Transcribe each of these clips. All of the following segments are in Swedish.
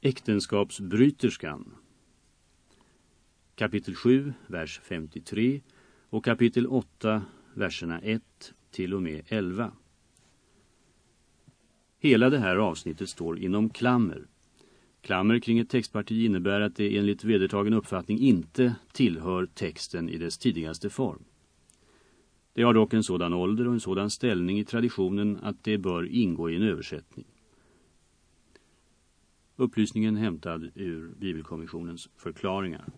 Äktenskapsbryterskan Kapitel 7, vers 53 och kapitel 8, verserna 1 till och med 11. Hela det här avsnittet står inom klammer. Klammer kring ett textparti innebär att det enligt vedertagen uppfattning inte tillhör texten i dess tidigaste form. Det har dock en sådan ålder och en sådan ställning i traditionen att det bör ingå i en översättning. Upplysningen hämtad ur Bibelkommissionens förklaringar.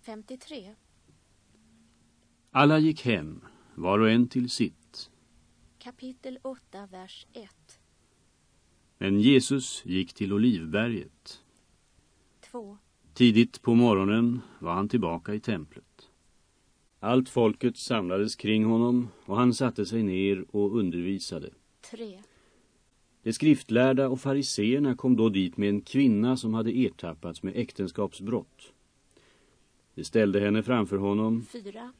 53. Alla gick hem, var och en till sitt. Kapitel 8, vers 1. Men Jesus gick till Olivberget. 2. Tidigt på morgonen var han tillbaka i templet. Allt folket samlades kring honom och han satte sig ner och undervisade. 3. De skriftlärda och fariseerna kom då dit med en kvinna som hade ertappats med äktenskapsbrott. De ställde henne framför honom 4.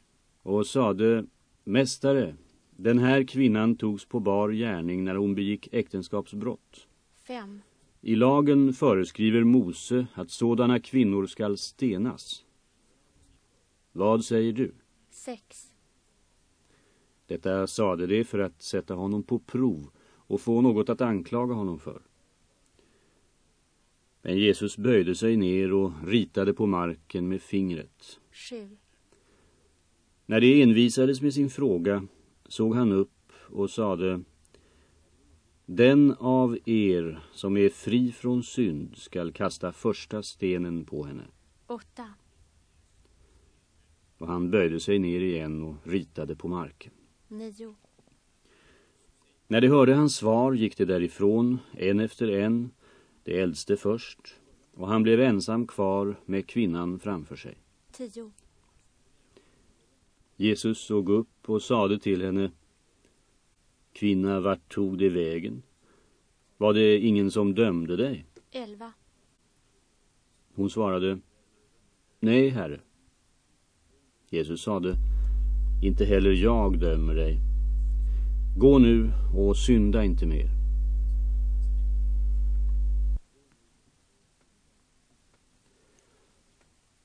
och sade, Mästare, den här kvinnan togs på bar gärning när hon begick äktenskapsbrott. 5. I lagen föreskriver Mose att sådana kvinnor skall stenas. Vad säger du? 6. Detta sade de för att sätta honom på prov och få något att anklaga honom för. Men Jesus böjde sig ner och ritade på marken med fingret. 7. När de envisades med sin fråga såg han upp och sade Den av er som är fri från synd skall kasta första stenen på henne. 8. Och han böjde sig ner igen och ritade på marken. 9. När de hörde hans svar gick de därifrån, en efter en, det äldste först, och han blev ensam kvar med kvinnan framför sig. 10. Jesus såg upp och sade till henne Kvinna, vart tog det vägen? Var det ingen som dömde dig? 11. Hon svarade Nej, herre. Jesus sade Inte heller jag dömer dig. Gå nu och synda inte mer.